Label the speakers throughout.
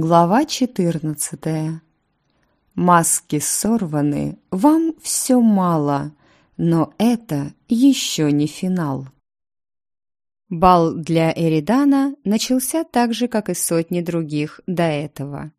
Speaker 1: Глава 14. Маски сорваны, вам все мало, но это еще не финал. Бал для Эридана начался так же, как и сотни других до этого.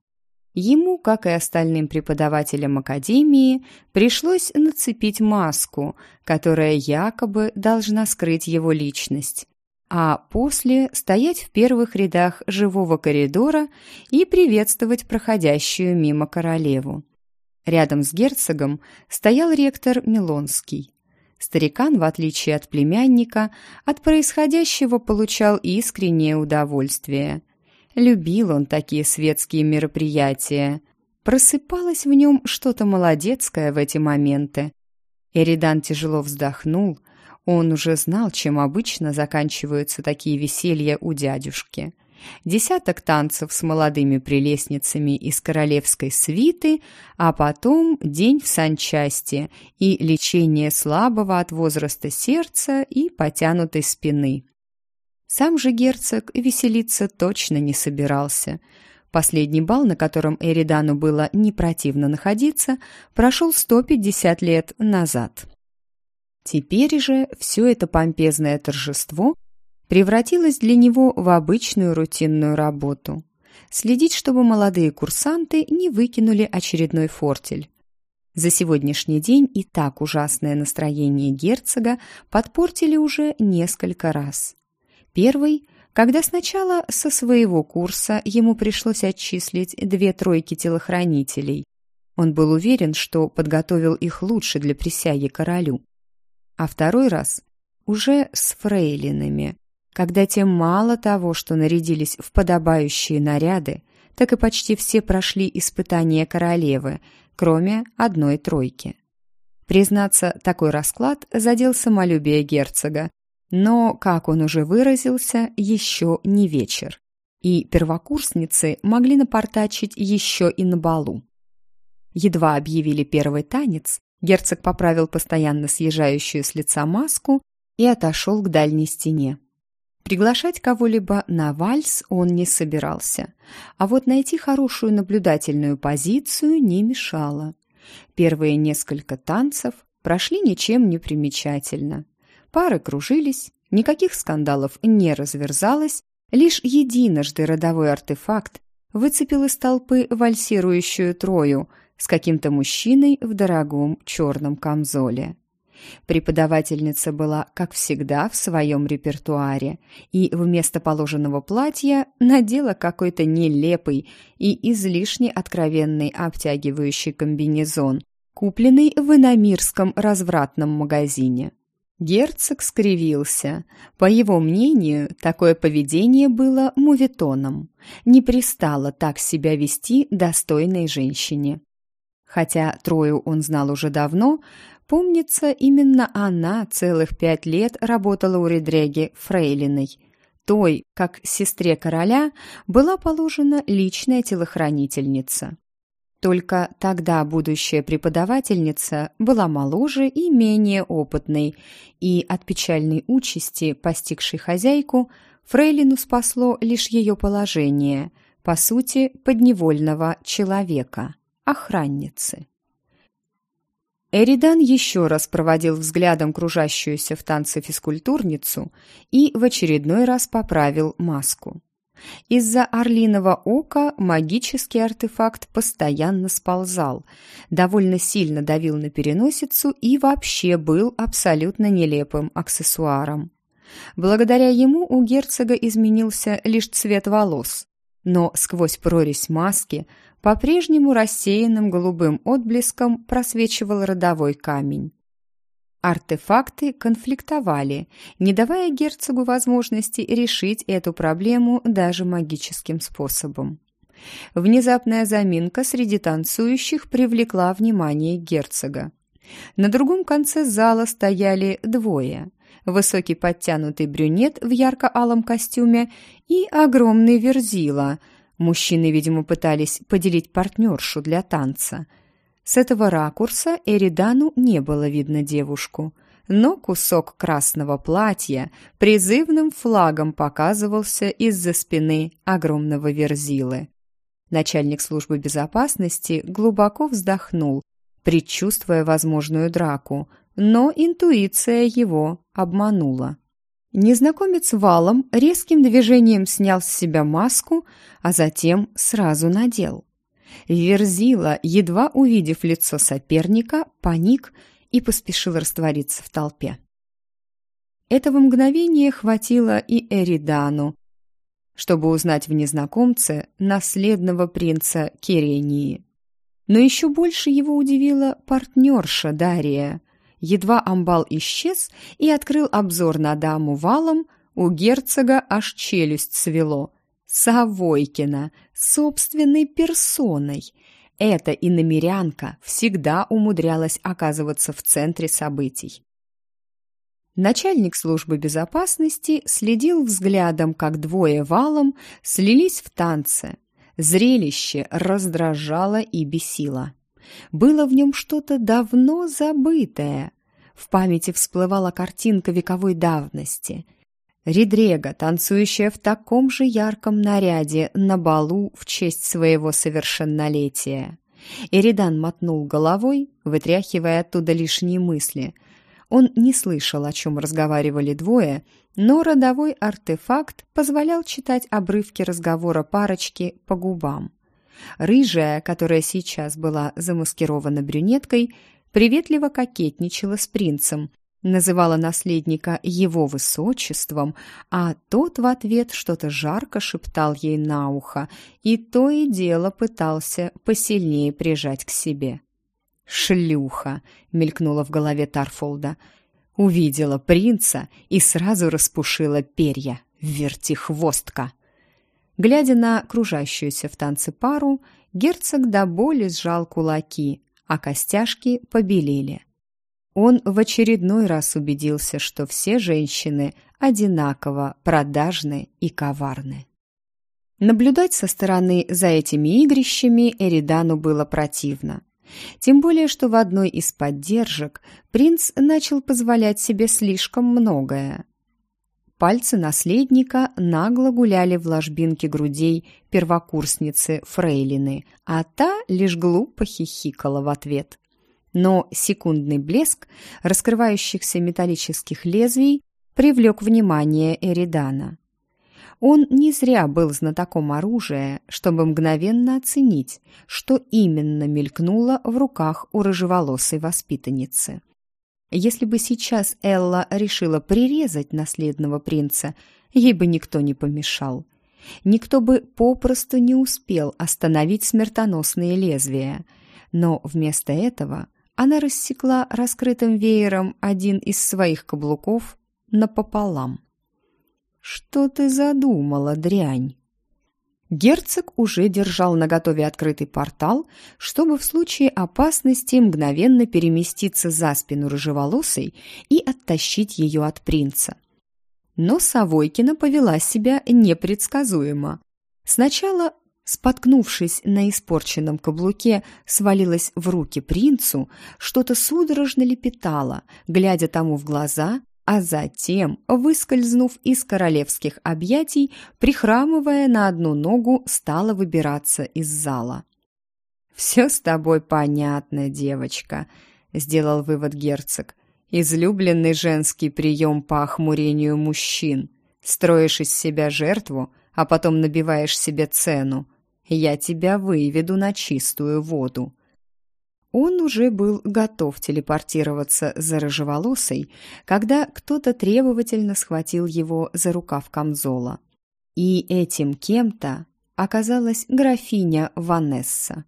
Speaker 1: Ему, как и остальным преподавателям Академии, пришлось нацепить маску, которая якобы должна скрыть его личность, а после стоять в первых рядах живого коридора и приветствовать проходящую мимо королеву. Рядом с герцогом стоял ректор Милонский. Старикан, в отличие от племянника, от происходящего получал искреннее удовольствие. Любил он такие светские мероприятия. Просыпалось в нем что-то молодецкое в эти моменты. Эридан тяжело вздохнул, он уже знал, чем обычно заканчиваются такие веселья у дядюшки. Десяток танцев с молодыми прелестницами из королевской свиты, а потом день в санчасти и лечение слабого от возраста сердца и потянутой спины. Сам же герцог веселиться точно не собирался. Последний бал, на котором Эридану было не противно находиться, прошел 150 лет назад. Теперь же все это помпезное торжество превратилось для него в обычную рутинную работу. Следить, чтобы молодые курсанты не выкинули очередной фортель. За сегодняшний день и так ужасное настроение герцога подпортили уже несколько раз. Первый, когда сначала со своего курса ему пришлось отчислить две тройки телохранителей. Он был уверен, что подготовил их лучше для присяги королю а второй раз уже с фрейлинами, когда те мало того, что нарядились в подобающие наряды, так и почти все прошли испытания королевы, кроме одной тройки. Признаться, такой расклад задел самолюбие герцога, но, как он уже выразился, еще не вечер, и первокурсницы могли напортачить еще и на балу. Едва объявили первый танец, Герцог поправил постоянно съезжающую с лица маску и отошел к дальней стене. Приглашать кого-либо на вальс он не собирался, а вот найти хорошую наблюдательную позицию не мешало. Первые несколько танцев прошли ничем не примечательно. Пары кружились, никаких скандалов не разверзалось, лишь единожды родовой артефакт выцепил из толпы вальсирующую трою, с каким-то мужчиной в дорогом черном камзоле. Преподавательница была, как всегда, в своем репертуаре и вместо положенного платья надела какой-то нелепый и излишне откровенный обтягивающий комбинезон, купленный в иномирском развратном магазине. Герцог скривился. По его мнению, такое поведение было мувитоном. Не пристало так себя вести достойной женщине. Хотя Трою он знал уже давно, помнится, именно она целых пять лет работала у Редреги Фрейлиной. Той, как сестре короля, была положена личная телохранительница. Только тогда будущая преподавательница была моложе и менее опытной, и от печальной участи, постигшей хозяйку, Фрейлину спасло лишь ее положение, по сути, подневольного человека охранницы. Эридан еще раз проводил взглядом кружащуюся в танце физкультурницу и в очередной раз поправил маску. Из-за орлиного ока магический артефакт постоянно сползал, довольно сильно давил на переносицу и вообще был абсолютно нелепым аксессуаром. Благодаря ему у герцога изменился лишь цвет волос, но сквозь прорезь маски по-прежнему рассеянным голубым отблеском просвечивал родовой камень. Артефакты конфликтовали, не давая герцогу возможности решить эту проблему даже магическим способом. Внезапная заминка среди танцующих привлекла внимание герцога. На другом конце зала стояли двое. Высокий подтянутый брюнет в ярко-алом костюме и огромный верзила – Мужчины, видимо, пытались поделить партнершу для танца. С этого ракурса Эридану не было видно девушку, но кусок красного платья призывным флагом показывался из-за спины огромного верзилы. Начальник службы безопасности глубоко вздохнул, предчувствуя возможную драку, но интуиция его обманула. Незнакомец валом резким движением снял с себя маску, а затем сразу надел. Верзила, едва увидев лицо соперника, паник и поспешил раствориться в толпе. Этого мгновения хватило и Эридану, чтобы узнать в незнакомце наследного принца Керении. Но еще больше его удивила партнерша Дария. Едва амбал исчез и открыл обзор на даму валом, у герцога аж челюсть свело. Савойкина, собственной персоной. Эта иномерянка всегда умудрялась оказываться в центре событий. Начальник службы безопасности следил взглядом, как двое валом слились в танце. Зрелище раздражало и бесило. Было в нем что-то давно забытое. В памяти всплывала картинка вековой давности. Ридрега, танцующая в таком же ярком наряде на балу в честь своего совершеннолетия. Эридан мотнул головой, вытряхивая оттуда лишние мысли – он не слышал, о чем разговаривали двое, но родовой артефакт позволял читать обрывки разговора парочки по губам. Рыжая, которая сейчас была замаскирована брюнеткой, приветливо кокетничала с принцем, называла наследника его высочеством, а тот в ответ что-то жарко шептал ей на ухо и то и дело пытался посильнее прижать к себе. «Шлюха!» — мелькнула в голове Тарфолда. Увидела принца и сразу распушила перья. Вертихвостка! Глядя на кружащуюся в танце пару, герцог до боли сжал кулаки, а костяшки побелели. Он в очередной раз убедился, что все женщины одинаково продажны и коварны. Наблюдать со стороны за этими игрищами Эридану было противно. Тем более, что в одной из поддержек принц начал позволять себе слишком многое. Пальцы наследника нагло гуляли в ложбинке грудей первокурсницы Фрейлины, а та лишь глупо хихикала в ответ. Но секундный блеск раскрывающихся металлических лезвий привлек внимание Эридана. Он не зря был знатоком оружия, чтобы мгновенно оценить, что именно мелькнуло в руках у рыжеволосой воспитанницы. Если бы сейчас Элла решила прирезать наследного принца, ей бы никто не помешал. Никто бы попросту не успел остановить смертоносные лезвия. Но вместо этого она рассекла раскрытым веером один из своих каблуков напополам. «Что ты задумала, дрянь?» Герцог уже держал наготове открытый портал, чтобы в случае опасности мгновенно переместиться за спину рыжеволосой и оттащить ее от принца. Но Савойкина повела себя непредсказуемо. Сначала, споткнувшись на испорченном каблуке, свалилась в руки принцу, что-то судорожно лепетала, глядя тому в глаза а затем, выскользнув из королевских объятий, прихрамывая на одну ногу, стала выбираться из зала. «Все с тобой понятно, девочка», — сделал вывод герцог. «Излюбленный женский прием по охмурению мужчин. Строишь из себя жертву, а потом набиваешь себе цену. Я тебя выведу на чистую воду. Он уже был готов телепортироваться за рыжеволосой, когда кто-то требовательно схватил его за рукав камзола. И этим кем-то оказалась графиня Ванесса.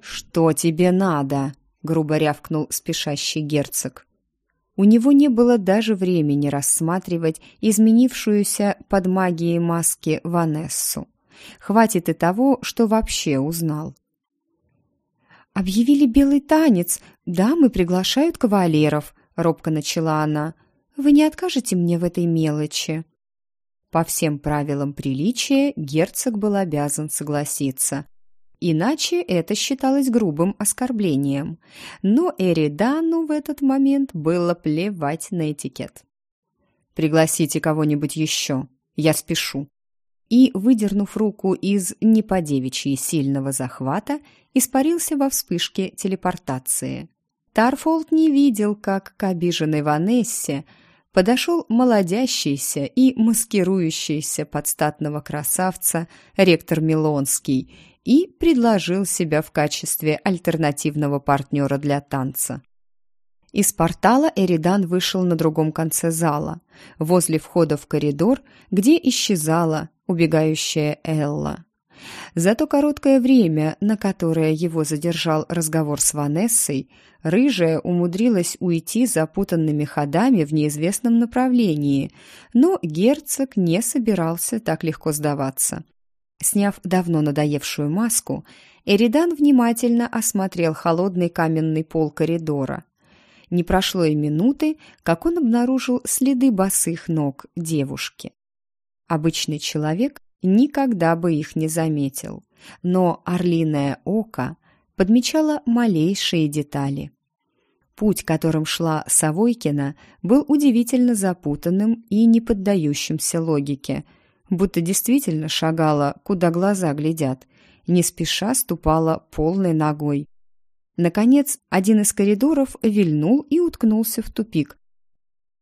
Speaker 1: «Что тебе надо?» — грубо рявкнул спешащий герцог. У него не было даже времени рассматривать изменившуюся под магией маски Ванессу. Хватит и того, что вообще узнал. «Объявили белый танец. Дамы приглашают кавалеров», — робко начала она. «Вы не откажете мне в этой мелочи?» По всем правилам приличия герцог был обязан согласиться. Иначе это считалось грубым оскорблением. Но Эридану в этот момент было плевать на этикет. «Пригласите кого-нибудь еще. Я спешу», и, выдернув руку из не сильного захвата, испарился во вспышке телепортации. Тарфолд не видел, как к обиженной Ванессе подошел молодящийся и маскирующийся под статного красавца ректор Милонский и предложил себя в качестве альтернативного партнера для танца. Из портала Эридан вышел на другом конце зала, возле входа в коридор, где исчезала убегающая Элла. За то короткое время, на которое его задержал разговор с Ванессой, рыжая умудрилась уйти запутанными ходами в неизвестном направлении, но герцог не собирался так легко сдаваться. Сняв давно надоевшую маску, Эридан внимательно осмотрел холодный каменный пол коридора. Не прошло и минуты, как он обнаружил следы босых ног девушки. Обычный человек никогда бы их не заметил, но орлиное око подмечало малейшие детали. Путь, которым шла Савойкина, был удивительно запутанным и не поддающимся логике, будто действительно шагала, куда глаза глядят, не спеша ступала полной ногой, Наконец, один из коридоров вильнул и уткнулся в тупик,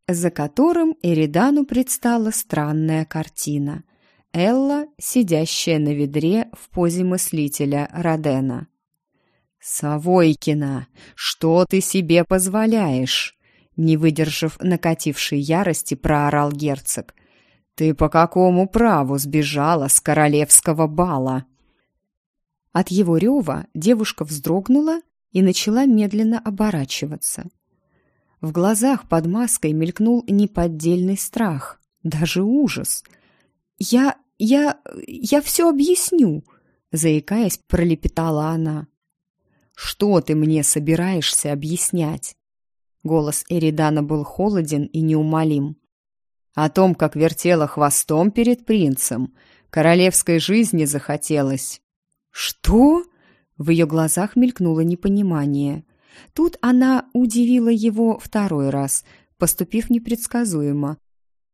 Speaker 1: за которым Эридану предстала странная картина. Элла, сидящая на ведре в позе мыслителя Родена. «Савойкина, что ты себе позволяешь?» Не выдержав накатившей ярости, проорал герцог. «Ты по какому праву сбежала с королевского бала?» От его рева девушка вздрогнула и начала медленно оборачиваться. В глазах под маской мелькнул неподдельный страх, даже ужас. «Я... я... я все объясню!» заикаясь, пролепетала она. «Что ты мне собираешься объяснять?» Голос Эридана был холоден и неумолим. «О том, как вертела хвостом перед принцем, королевской жизни захотелось». «Что?» В ее глазах мелькнуло непонимание. Тут она удивила его второй раз, поступив непредсказуемо.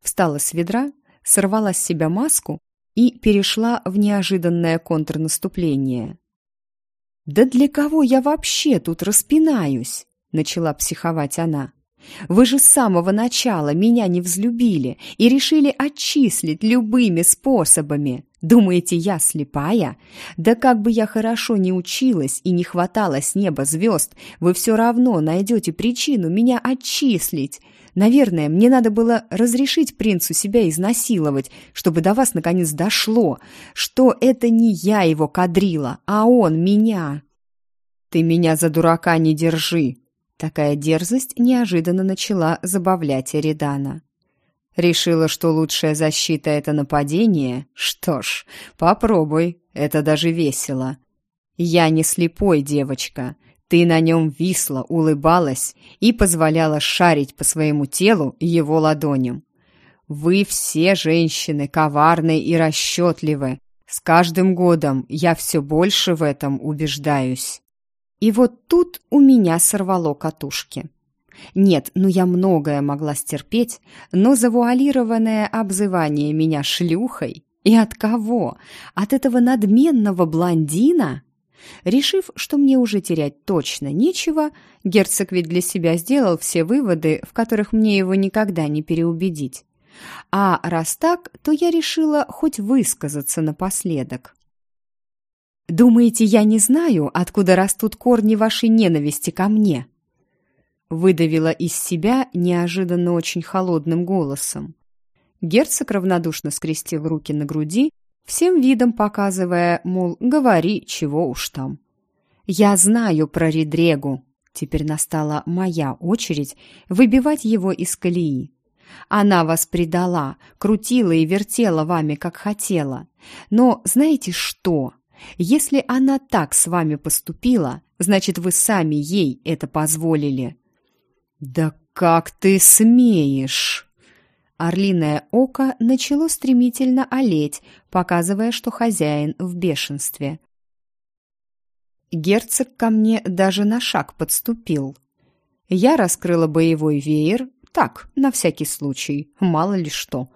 Speaker 1: Встала с ведра, сорвала с себя маску и перешла в неожиданное контрнаступление. «Да для кого я вообще тут распинаюсь?» — начала психовать она. «Вы же с самого начала меня не взлюбили и решили отчислить любыми способами. Думаете, я слепая? Да как бы я хорошо не училась и не хватало с неба звезд, вы все равно найдете причину меня отчислить. Наверное, мне надо было разрешить принцу себя изнасиловать, чтобы до вас наконец дошло, что это не я его кадрила, а он меня. Ты меня за дурака не держи. Такая дерзость неожиданно начала забавлять Эридана. Решила, что лучшая защита — это нападение? Что ж, попробуй, это даже весело. Я не слепой, девочка. Ты на нем висла, улыбалась и позволяла шарить по своему телу его ладоням. Вы все женщины коварны и расчетливы. С каждым годом я все больше в этом убеждаюсь. И вот тут у меня сорвало катушки. Нет, ну я многое могла стерпеть, но завуалированное обзывание меня шлюхой и от кого? От этого надменного блондина? Решив, что мне уже терять точно нечего, герцог ведь для себя сделал все выводы, в которых мне его никогда не переубедить. А раз так, то я решила хоть высказаться напоследок. «Думаете, я не знаю, откуда растут корни вашей ненависти ко мне?» выдавила из себя неожиданно очень холодным голосом. Герцог равнодушно скрестил руки на груди, всем видом показывая, мол, говори, чего уж там. «Я знаю про Редрегу», Теперь настала моя очередь выбивать его из колеи. Она вас предала, крутила и вертела вами, как хотела. Но знаете что? Если она так с вами поступила, значит, вы сами ей это позволили. «Да как ты смеешь!» Орлиное око начало стремительно олеть, показывая, что хозяин в бешенстве. Герцог ко мне даже на шаг подступил. Я раскрыла боевой веер, так, на всякий случай, мало ли что.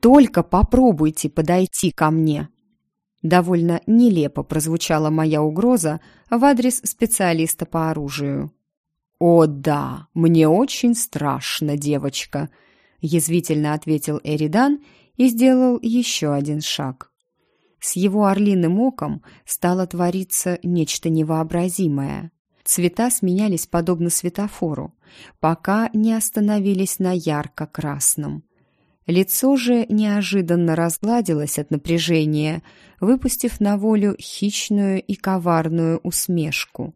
Speaker 1: только попробуйте подойти ко мне!» Довольно нелепо прозвучала моя угроза в адрес специалиста по оружию. «О да, мне очень страшно, девочка», — язвительно ответил Эридан и сделал еще один шаг. С его орлиным оком стало твориться нечто невообразимое. Цвета сменялись подобно светофору, пока не остановились на ярко-красном. Лицо же неожиданно разгладилось от напряжения, выпустив на волю хищную и коварную усмешку.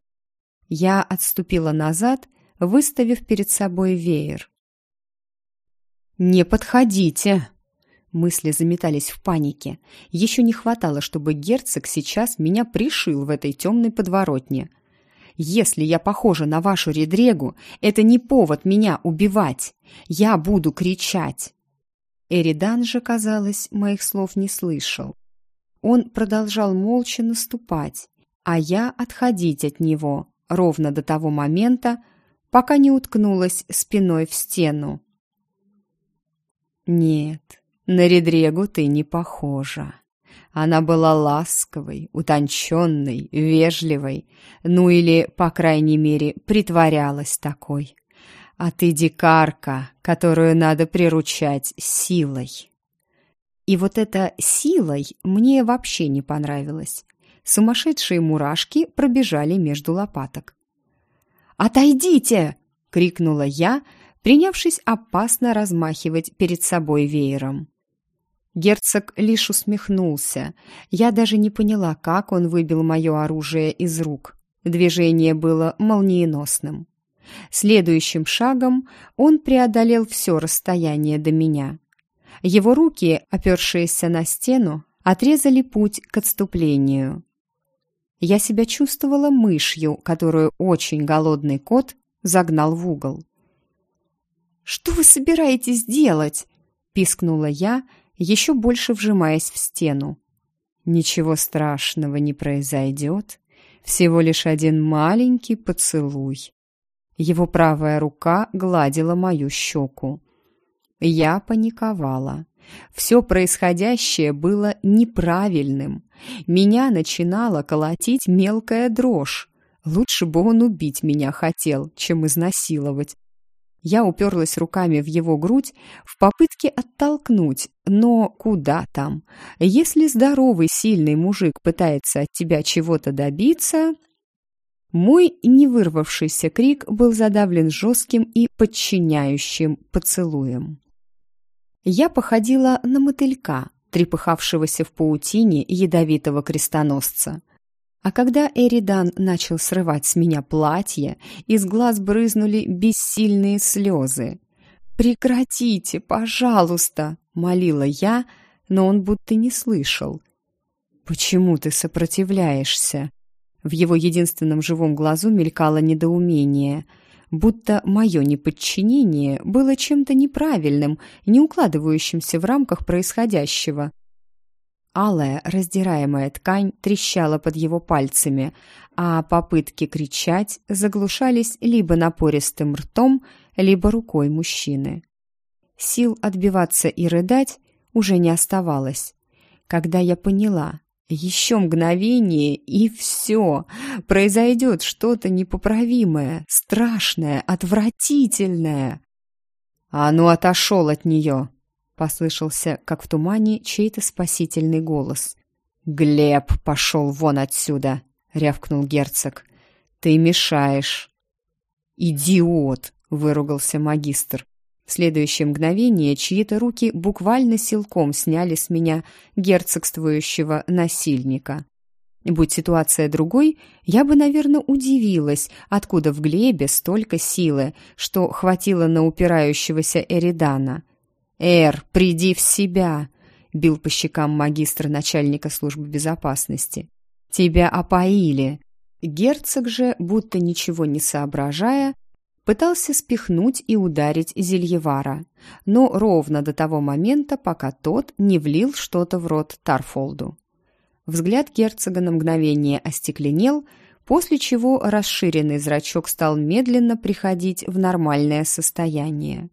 Speaker 1: Я отступила назад, выставив перед собой веер. «Не подходите!» Мысли заметались в панике. Еще не хватало, чтобы герцог сейчас меня пришил в этой темной подворотне. Если я похожа на вашу редрегу, это не повод меня убивать. Я буду кричать. Эридан же, казалось, моих слов не слышал. Он продолжал молча наступать, а я отходить от него ровно до того момента, пока не уткнулась спиной в стену. «Нет, на Редрегу ты не похожа. Она была ласковой, утонченной, вежливой, ну или, по крайней мере, притворялась такой а ты дикарка, которую надо приручать силой. И вот эта силой мне вообще не понравилось. Сумасшедшие мурашки пробежали между лопаток. «Отойдите!» — крикнула я, принявшись опасно размахивать перед собой веером. Герцог лишь усмехнулся. Я даже не поняла, как он выбил мое оружие из рук. Движение было молниеносным. Следующим шагом он преодолел все расстояние до меня. Его руки, опершиеся на стену, отрезали путь к отступлению. Я себя чувствовала мышью, которую очень голодный кот загнал в угол. «Что вы собираетесь делать?» — пискнула я, еще больше вжимаясь в стену. «Ничего страшного не произойдет, всего лишь один маленький поцелуй», его правая рука гладила мою щеку. Я паниковала. Все происходящее было неправильным. Меня начинала колотить мелкая дрожь. Лучше бы он убить меня хотел, чем изнасиловать. Я уперлась руками в его грудь в попытке оттолкнуть, но куда там? Если здоровый, сильный мужик пытается от тебя чего-то добиться, мой невырвавшийся крик был задавлен жестким и подчиняющим поцелуем. Я походила на мотылька, трепыхавшегося в паутине ядовитого крестоносца. А когда Эридан начал срывать с меня платье, из глаз брызнули бессильные слезы. «Прекратите, пожалуйста!» — молила я, но он будто не слышал. «Почему ты сопротивляешься?» В его единственном живом глазу мелькало недоумение, будто мое неподчинение было чем-то неправильным, не укладывающимся в рамках происходящего. Алая, раздираемая ткань трещала под его пальцами, а попытки кричать заглушались либо напористым ртом, либо рукой мужчины. Сил отбиваться и рыдать уже не оставалось. Когда я поняла, еще мгновение, и все. Произойдет что-то непоправимое, страшное, отвратительное. «А ну, отошел от нее!» — послышался, как в тумане, чей-то спасительный голос. «Глеб, пошел вон отсюда!» — рявкнул герцог. «Ты мешаешь!» «Идиот!» — выругался магистр. В следующее мгновение чьи-то руки буквально силком сняли с меня герцогствующего насильника. Будь ситуация другой, я бы, наверное, удивилась, откуда в Глебе столько силы, что хватило на упирающегося Эридана. «Эр, приди в себя!» — бил по щекам магистр начальника службы безопасности. «Тебя опоили!» Герцог же, будто ничего не соображая, пытался спихнуть и ударить Зельевара, но ровно до того момента, пока тот не влил что-то в рот Тарфолду. Взгляд герцога на мгновение остекленел, после чего расширенный зрачок стал медленно приходить в нормальное состояние.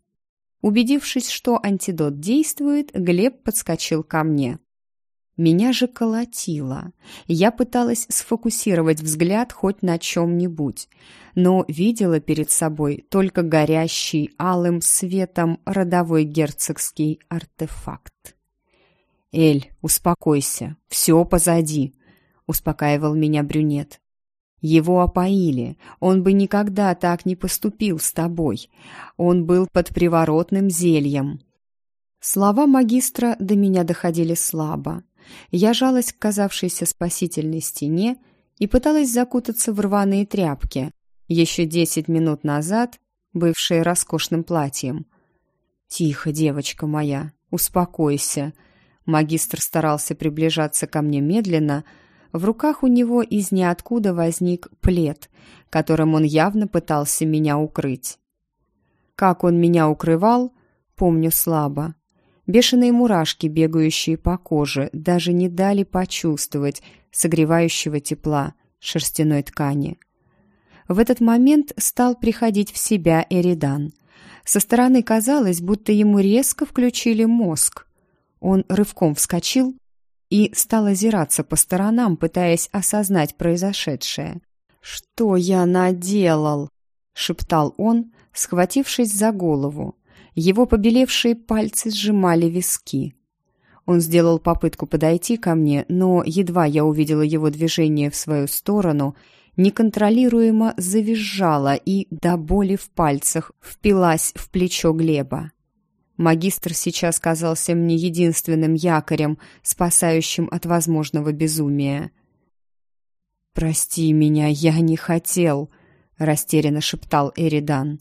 Speaker 1: Убедившись, что антидот действует, Глеб подскочил ко мне. Меня же колотило. Я пыталась сфокусировать взгляд хоть на чем-нибудь, но видела перед собой только горящий алым светом родовой герцогский артефакт. «Эль, успокойся, все позади», — успокаивал меня брюнет. Его опоили, он бы никогда так не поступил с тобой. Он был под приворотным зельем. Слова магистра до меня доходили слабо. Я жалась к казавшейся спасительной стене и пыталась закутаться в рваные тряпки, еще десять минут назад бывшие роскошным платьем. «Тихо, девочка моя, успокойся». Магистр старался приближаться ко мне медленно, в руках у него из ниоткуда возник плед, которым он явно пытался меня укрыть. Как он меня укрывал, помню слабо. Бешеные мурашки, бегающие по коже, даже не дали почувствовать согревающего тепла шерстяной ткани. В этот момент стал приходить в себя Эридан. Со стороны казалось, будто ему резко включили мозг. Он рывком вскочил, и стал озираться по сторонам, пытаясь осознать произошедшее. «Что я наделал?» — шептал он, схватившись за голову. Его побелевшие пальцы сжимали виски. Он сделал попытку подойти ко мне, но едва я увидела его движение в свою сторону, неконтролируемо завизжала и до боли в пальцах впилась в плечо Глеба. Магистр сейчас казался мне единственным якорем, спасающим от возможного безумия. «Прости меня, я не хотел», — растерянно шептал Эридан.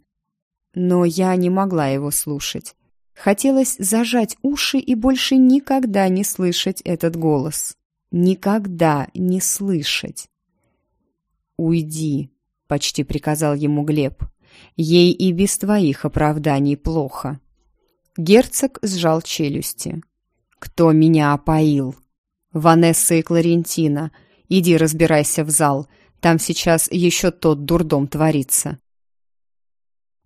Speaker 1: Но я не могла его слушать. Хотелось зажать уши и больше никогда не слышать этот голос. Никогда не слышать. «Уйди», — почти приказал ему Глеб. «Ей и без твоих оправданий плохо». Герцог сжал челюсти. «Кто меня опоил?» «Ванесса и Кларентина. Иди разбирайся в зал. Там сейчас еще тот дурдом творится».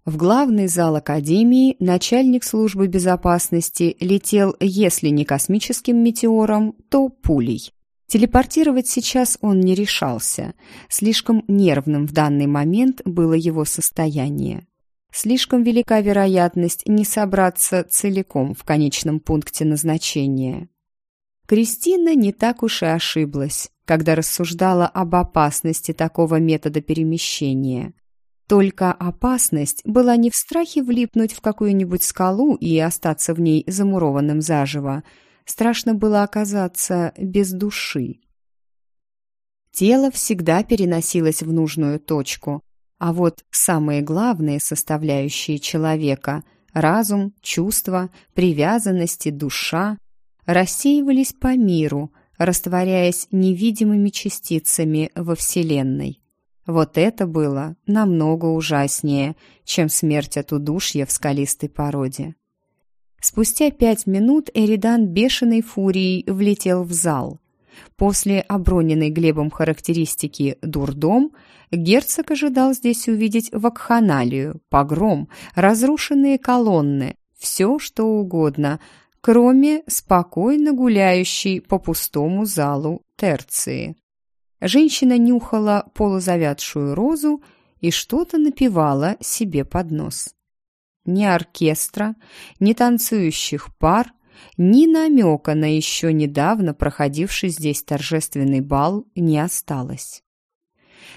Speaker 1: В главный зал Академии начальник службы безопасности летел, если не космическим метеором, то пулей. Телепортировать сейчас он не решался. Слишком нервным в данный момент было его состояние слишком велика вероятность не собраться целиком в конечном пункте назначения. Кристина не так уж и ошиблась, когда рассуждала об опасности такого метода перемещения. Только опасность была не в страхе влипнуть в какую-нибудь скалу и остаться в ней замурованным заживо. Страшно было оказаться без души. Тело всегда переносилось в нужную точку, а вот самые главные составляющие человека – разум, чувства, привязанности, душа – рассеивались по миру, растворяясь невидимыми частицами во Вселенной. Вот это было намного ужаснее, чем смерть от удушья в скалистой породе. Спустя пять минут Эридан бешеной фурией влетел в зал. После оброненной Глебом характеристики «дурдом» герцог ожидал здесь увидеть вакханалию, погром, разрушенные колонны, все что угодно, кроме спокойно гуляющей по пустому залу терции. Женщина нюхала полузавядшую розу и что-то напевала себе под нос. Ни оркестра, ни танцующих пар, ни намека на еще недавно проходивший здесь торжественный бал не осталось.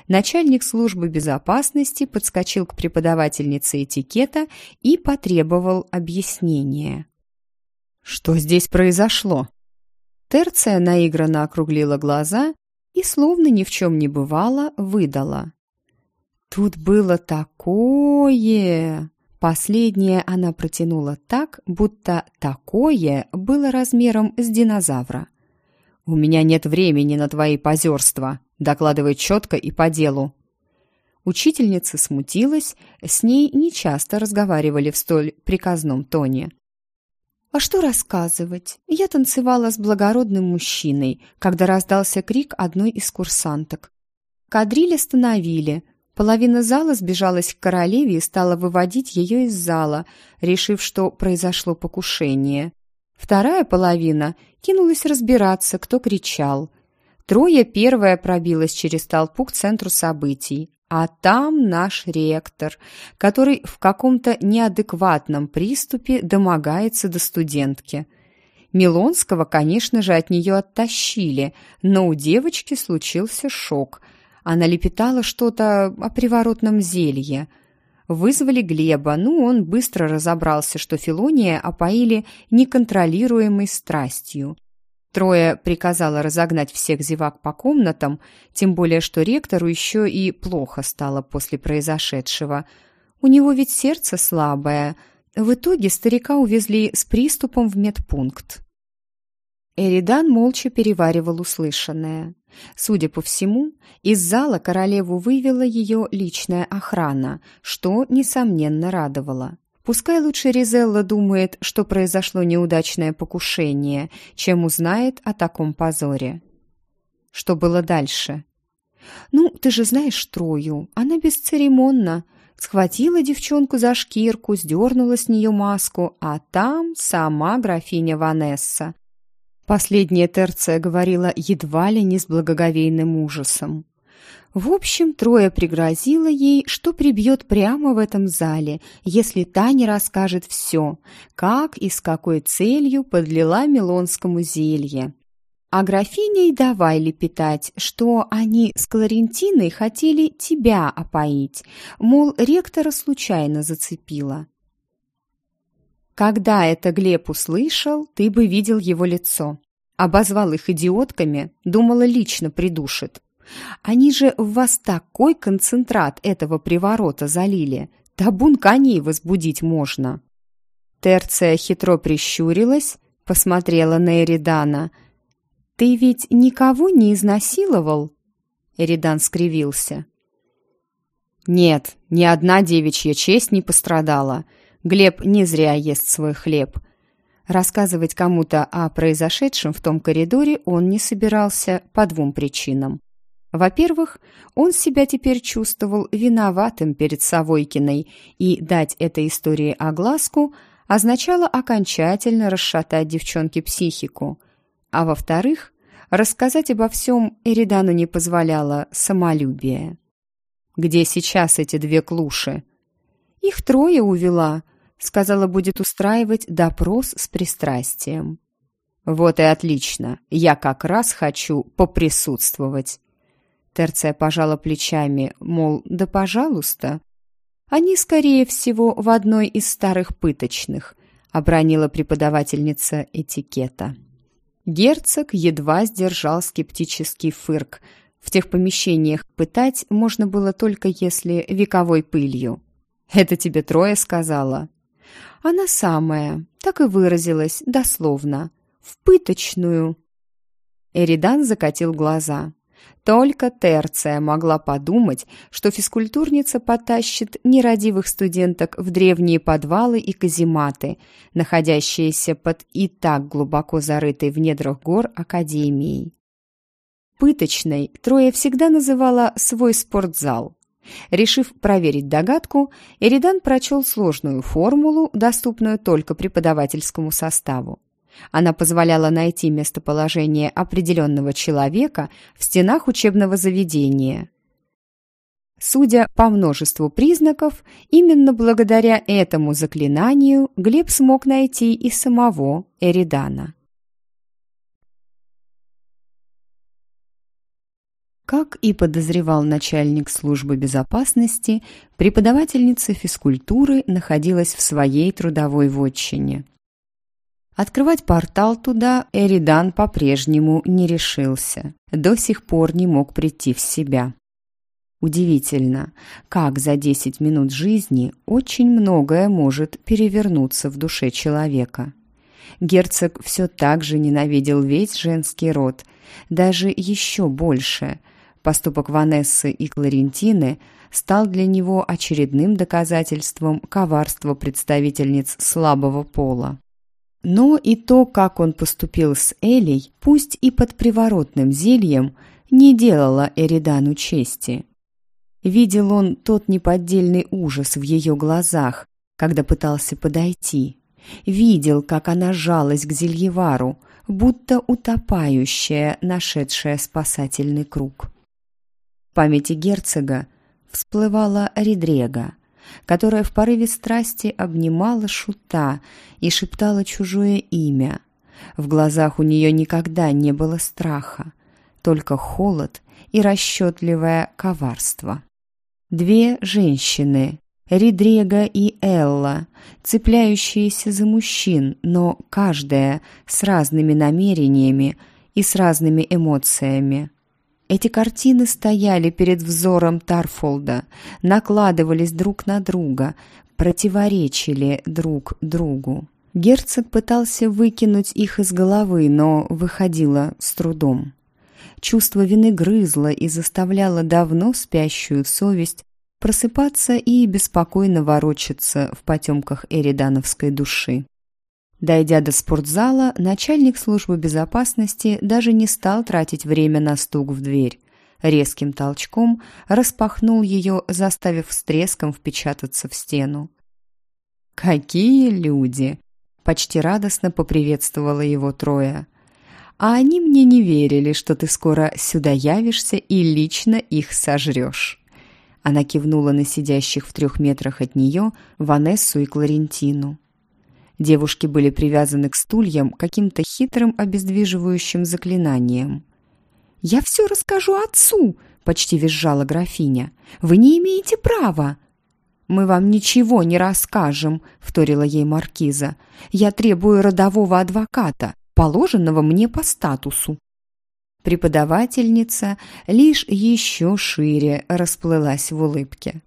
Speaker 1: Начальник службы безопасности подскочил к преподавательнице этикета и потребовал объяснения. «Что здесь произошло?» Терция наигранно округлила глаза и, словно ни в чем не бывало, выдала. «Тут было такое!» Последнее она протянула так, будто такое было размером с динозавра. «У меня нет времени на твои позерства», докладывай четко и по делу. Учительница смутилась, с ней нечасто разговаривали в столь приказном тоне. «А что рассказывать? Я танцевала с благородным мужчиной, когда раздался крик одной из курсанток. Кадриль остановили, Половина зала сбежалась к королеве и стала выводить ее из зала, решив, что произошло покушение. Вторая половина кинулась разбираться, кто кричал. Трое первая пробилась через толпу к центру событий, а там наш ректор, который в каком-то неадекватном приступе домогается до студентки. Милонского, конечно же, от нее оттащили, но у девочки случился шок – она лепетала что-то о приворотном зелье. Вызвали Глеба, ну, он быстро разобрался, что Филония опоили неконтролируемой страстью. Трое приказала разогнать всех зевак по комнатам, тем более что ректору еще и плохо стало после произошедшего. У него ведь сердце слабое. В итоге старика увезли с приступом в медпункт. Эридан молча переваривал услышанное. Судя по всему, из зала королеву вывела ее личная охрана, что, несомненно, радовало. Пускай лучше Ризелла думает, что произошло неудачное покушение, чем узнает о таком позоре. Что было дальше? «Ну, ты же знаешь Трою, она бесцеремонна», схватила девчонку за шкирку, сдернула с нее маску, а там сама графиня Ванесса. Последняя терция говорила едва ли не с благоговейным ужасом. В общем, Трое пригрозила ей, что прибьет прямо в этом зале, если та не расскажет все, как и с какой целью подлила Милонскому зелье. А графиня и давай лепетать, что они с Кларентиной хотели тебя опоить, мол, ректора случайно зацепила. Когда это Глеб услышал, ты бы видел его лицо. Обозвал их идиотками, думала, лично придушит. Они же в вас такой концентрат этого приворота залили. Табун коней возбудить можно. Терция хитро прищурилась, посмотрела на Эридана. «Ты ведь никого не изнасиловал?» Эридан скривился. «Нет, ни одна девичья честь не пострадала. Глеб не зря ест свой хлеб. Рассказывать кому-то о произошедшем в том коридоре он не собирался по двум причинам. Во-первых, он себя теперь чувствовал виноватым перед Савойкиной, и дать этой истории огласку означало окончательно расшатать девчонке психику. А во-вторых, рассказать обо всем Эридану не позволяло самолюбие. «Где сейчас эти две клуши?» «Их трое увела», Сказала, будет устраивать допрос с пристрастием. «Вот и отлично. Я как раз хочу поприсутствовать». Терция пожала плечами, мол, да пожалуйста. Они, скорее всего, в одной из старых пыточных, обронила преподавательница этикета. Герцог едва сдержал скептический фырк. В тех помещениях пытать можно было только если вековой пылью. «Это тебе трое сказала?» Она самая, так и выразилась, дословно. В пыточную. Эридан закатил глаза. Только Терция могла подумать, что физкультурница потащит нерадивых студенток в древние подвалы и казематы, находящиеся под и так глубоко зарытой в недрах гор академией. Пыточной Троя всегда называла свой спортзал. Решив проверить догадку, Эридан прочел сложную формулу, доступную только преподавательскому составу. Она позволяла найти местоположение определенного человека в стенах учебного заведения. Судя по множеству признаков, именно благодаря этому заклинанию Глеб смог найти и самого Эридана. Как и подозревал начальник службы безопасности, преподавательница физкультуры находилась в своей трудовой вотчине. Открывать портал туда Эридан по-прежнему не решился, до сих пор не мог прийти в себя. Удивительно, как за 10 минут жизни очень многое может перевернуться в душе человека. Герцог все так же ненавидел весь женский род, даже еще больше – Поступок Ванессы и Кларентины стал для него очередным доказательством коварства представительниц слабого пола. Но и то, как он поступил с Элей, пусть и под приворотным зельем, не делало Эридану чести. Видел он тот неподдельный ужас в ее глазах, когда пытался подойти. Видел, как она жалась к Зельевару, будто утопающая, нашедшая спасательный круг. В памяти герцога всплывала Редрега, которая в порыве страсти обнимала шута и шептала чужое имя. В глазах у нее никогда не было страха, только холод и расчетливое коварство. Две женщины, Ридрега и Элла, цепляющиеся за мужчин, но каждая с разными намерениями и с разными эмоциями. Эти картины стояли перед взором Тарфолда, накладывались друг на друга, противоречили друг другу. Герцог пытался выкинуть их из головы, но выходило с трудом. Чувство вины грызло и заставляло давно спящую совесть просыпаться и беспокойно ворочаться в потемках эридановской души. Дойдя до спортзала, начальник службы безопасности даже не стал тратить время на стук в дверь. Резким толчком распахнул ее, заставив с треском впечататься в стену. «Какие люди!» — почти радостно поприветствовала его Троя. «А они мне не верили, что ты скоро сюда явишься и лично их сожрешь». Она кивнула на сидящих в трех метрах от нее Ванессу и Кларентину. Девушки были привязаны к стульям каким-то хитрым обездвиживающим заклинанием. «Я все расскажу отцу!» — почти визжала графиня. «Вы не имеете права!» «Мы вам ничего не расскажем», — вторила ей маркиза. «Я требую родового адвоката, положенного мне по статусу». Преподавательница лишь еще шире расплылась в улыбке.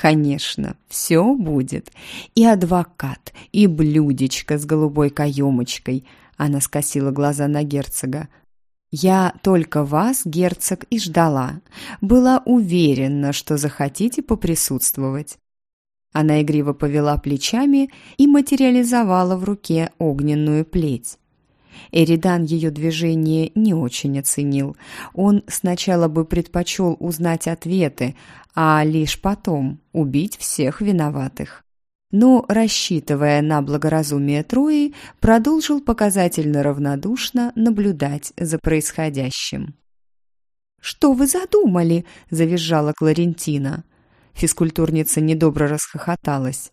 Speaker 1: Конечно, все будет. И адвокат, и блюдечко с голубой каемочкой. Она скосила глаза на герцога. Я только вас, герцог, и ждала. Была уверена, что захотите поприсутствовать. Она игриво повела плечами и материализовала в руке огненную плеть. Эридан ее движение не очень оценил. Он сначала бы предпочел узнать ответы, а лишь потом убить всех виноватых. Но, рассчитывая на благоразумие Трои, продолжил показательно равнодушно наблюдать за происходящим. «Что вы задумали?» – завизжала Кларентина. Физкультурница недобро расхохоталась.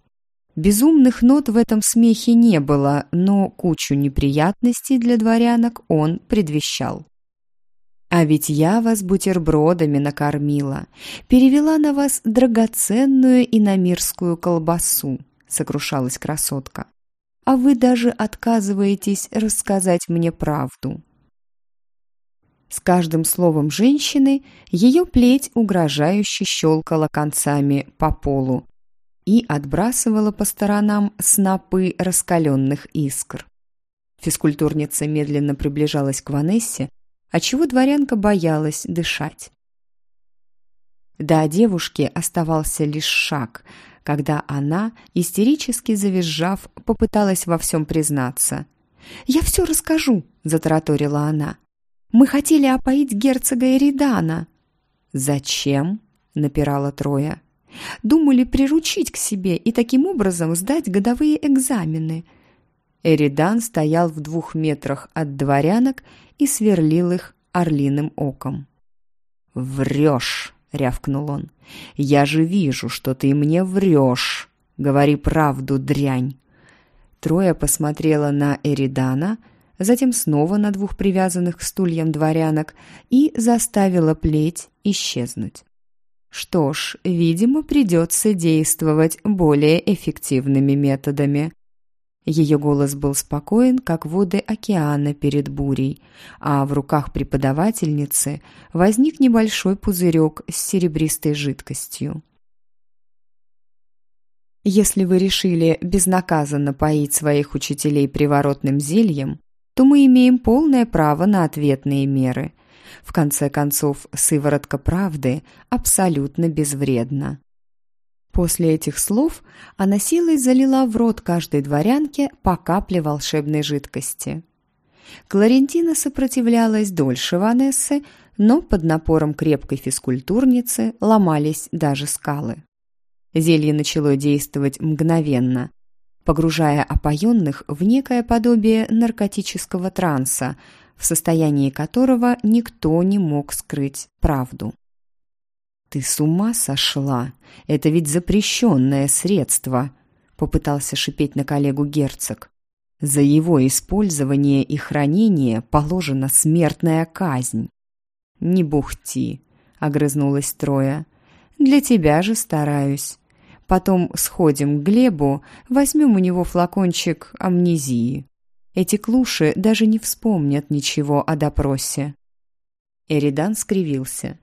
Speaker 1: Безумных нот в этом смехе не было, но кучу неприятностей для дворянок он предвещал. «А ведь я вас бутербродами накормила, перевела на вас драгоценную иномирскую колбасу», — сокрушалась красотка. «А вы даже отказываетесь рассказать мне правду». С каждым словом женщины ее плеть угрожающе щелкала концами по полу, и отбрасывала по сторонам снопы раскаленных искр. Физкультурница медленно приближалась к Ванессе, отчего дворянка боялась дышать. До девушки оставался лишь шаг, когда она, истерически завизжав, попыталась во всем признаться. «Я все расскажу», — затараторила она. «Мы хотели опоить герцога Эридана». «Зачем?» — напирала Троя. Думали приручить к себе и таким образом сдать годовые экзамены. Эридан стоял в двух метрах от дворянок и сверлил их орлиным оком. «Врешь!» — рявкнул он. «Я же вижу, что ты мне врешь! Говори правду, дрянь!» Троя посмотрела на Эридана, затем снова на двух привязанных к стульям дворянок и заставила плеть исчезнуть. Что ж, видимо, придется действовать более эффективными методами. Ее голос был спокоен, как воды океана перед бурей, а в руках преподавательницы возник небольшой пузырек с серебристой жидкостью. Если вы решили безнаказанно поить своих учителей приворотным зельем, то мы имеем полное право на ответные меры – в конце концов, сыворотка правды абсолютно безвредна. После этих слов она силой залила в рот каждой дворянке по капле волшебной жидкости. Кларентина сопротивлялась дольше Ванессы, но под напором крепкой физкультурницы ломались даже скалы. Зелье начало действовать мгновенно, погружая опоенных в некое подобие наркотического транса, в состоянии которого никто не мог скрыть правду. «Ты с ума сошла? Это ведь запрещенное средство!» — попытался шипеть на коллегу герцог. «За его использование и хранение положена смертная казнь». «Не бухти», — огрызнулась Троя. «Для тебя же стараюсь. Потом сходим к Глебу, возьмем у него флакончик амнезии. Эти клуши даже не вспомнят ничего о допросе». Эридан скривился.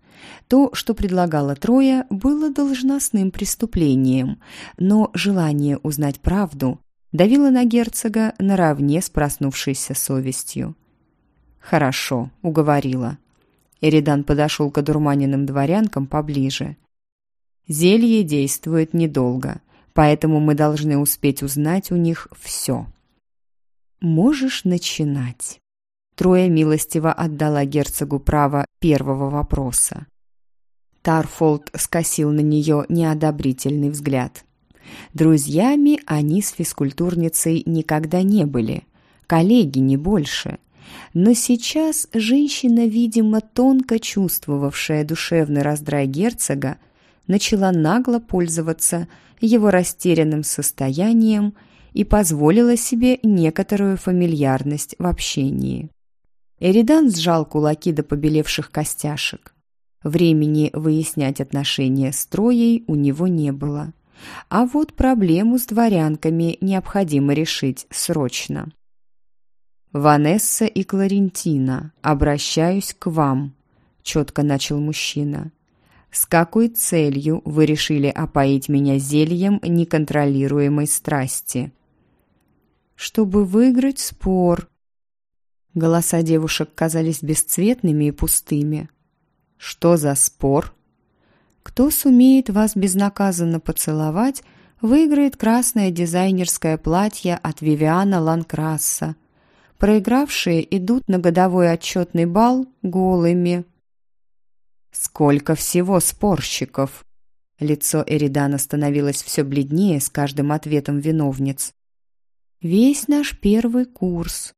Speaker 1: То, что предлагала Троя, было должностным преступлением, но желание узнать правду давило на герцога наравне с проснувшейся совестью. «Хорошо», — уговорила. Эридан подошел к одурманенным дворянкам поближе. «Зелье действует недолго, поэтому мы должны успеть узнать у них все». «Можешь начинать». Троя милостиво отдала герцогу право первого вопроса. Тарфолд скосил на нее неодобрительный взгляд. Друзьями они с физкультурницей никогда не были, коллеги не больше. Но сейчас женщина, видимо, тонко чувствовавшая душевный раздрай герцога, начала нагло пользоваться его растерянным состоянием и позволила себе некоторую фамильярность в общении. Эридан сжал кулаки до побелевших костяшек. Времени выяснять отношения с Троей у него не было. А вот проблему с дворянками необходимо решить срочно. «Ванесса и Кларентина, обращаюсь к вам», — четко начал мужчина. «С какой целью вы решили опоить меня зельем неконтролируемой страсти?» «Чтобы выиграть спор», Голоса девушек казались бесцветными и пустыми. «Что за спор?» «Кто сумеет вас безнаказанно поцеловать, выиграет красное дизайнерское платье от Вивиана Ланкрасса. Проигравшие идут на годовой отчетный бал голыми». «Сколько всего спорщиков!» Лицо Эридана становилось все бледнее с каждым ответом виновниц. «Весь наш первый курс»,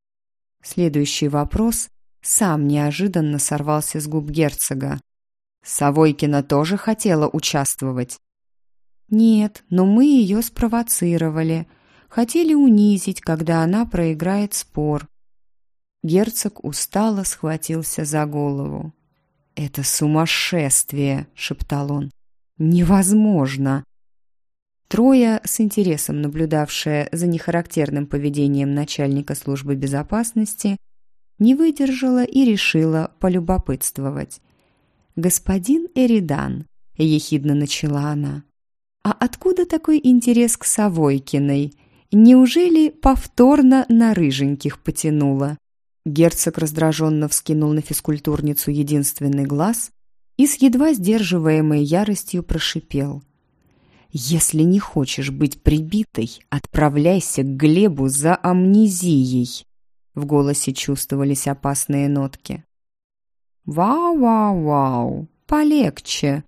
Speaker 1: Следующий вопрос сам неожиданно сорвался с губ герцога. Савойкина тоже хотела участвовать? Нет, но мы ее спровоцировали. Хотели унизить, когда она проиграет спор. Герцог устало схватился за голову. «Это сумасшествие!» — шептал он. «Невозможно!» Трое, с интересом наблюдавшая за нехарактерным поведением начальника службы безопасности, не выдержала и решила полюбопытствовать. «Господин Эридан», — ехидно начала она, — «а откуда такой интерес к Савойкиной? Неужели повторно на рыженьких потянула?» Герцог раздраженно вскинул на физкультурницу единственный глаз и с едва сдерживаемой яростью прошипел — «Если не хочешь быть прибитой, отправляйся к Глебу за амнезией!» В голосе чувствовались опасные нотки. «Вау-вау-вау! Полегче!»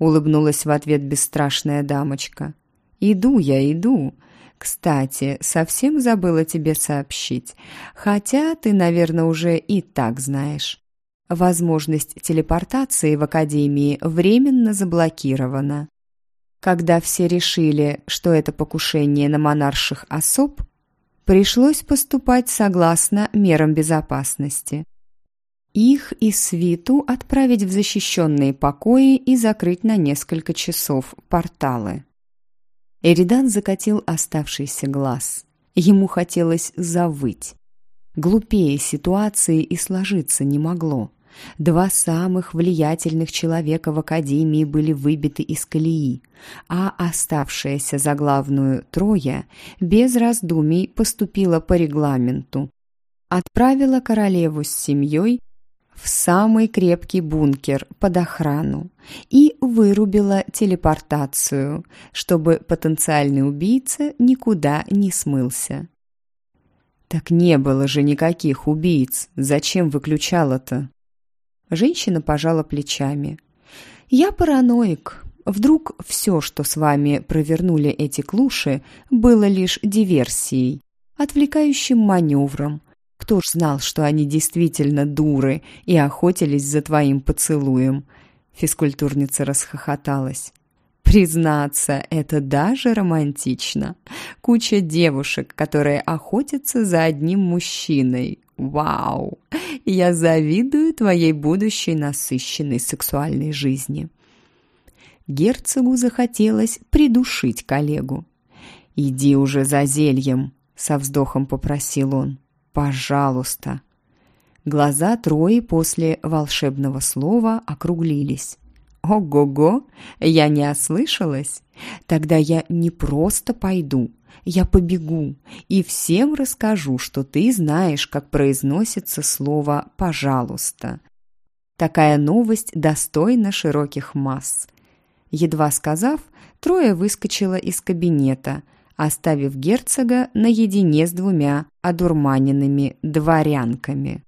Speaker 1: Улыбнулась в ответ бесстрашная дамочка. «Иду я, иду. Кстати, совсем забыла тебе сообщить. Хотя ты, наверное, уже и так знаешь. Возможность телепортации в Академии временно заблокирована. Когда все решили, что это покушение на монарших особ, пришлось поступать согласно мерам безопасности. Их и свиту отправить в защищенные покои и закрыть на несколько часов порталы. Эридан закатил оставшийся глаз. Ему хотелось завыть. Глупее ситуации и сложиться не могло. Два самых влиятельных человека в Академии были выбиты из колеи, а оставшаяся за главную Троя без раздумий поступила по регламенту. Отправила королеву с семьей в самый крепкий бункер под охрану и вырубила телепортацию, чтобы потенциальный убийца никуда не смылся. «Так не было же никаких убийц. Зачем выключала-то?» Женщина пожала плечами. «Я параноик. Вдруг все, что с вами провернули эти клуши, было лишь диверсией, отвлекающим маневром. Кто ж знал, что они действительно дуры и охотились за твоим поцелуем?» Физкультурница расхохоталась. Признаться, это даже романтично. Куча девушек, которые охотятся за одним мужчиной. Вау! Я завидую твоей будущей насыщенной сексуальной жизни. Герцогу захотелось придушить коллегу. «Иди уже за зельем», — со вздохом попросил он. «Пожалуйста». Глаза Трои после волшебного слова округлились. «Ого-го! Я не ослышалась? Тогда я не просто пойду, я побегу и всем расскажу, что ты знаешь, как произносится слово «пожалуйста». Такая новость достойна широких масс. Едва сказав, Трое выскочила из кабинета, оставив герцога наедине с двумя одурманенными дворянками.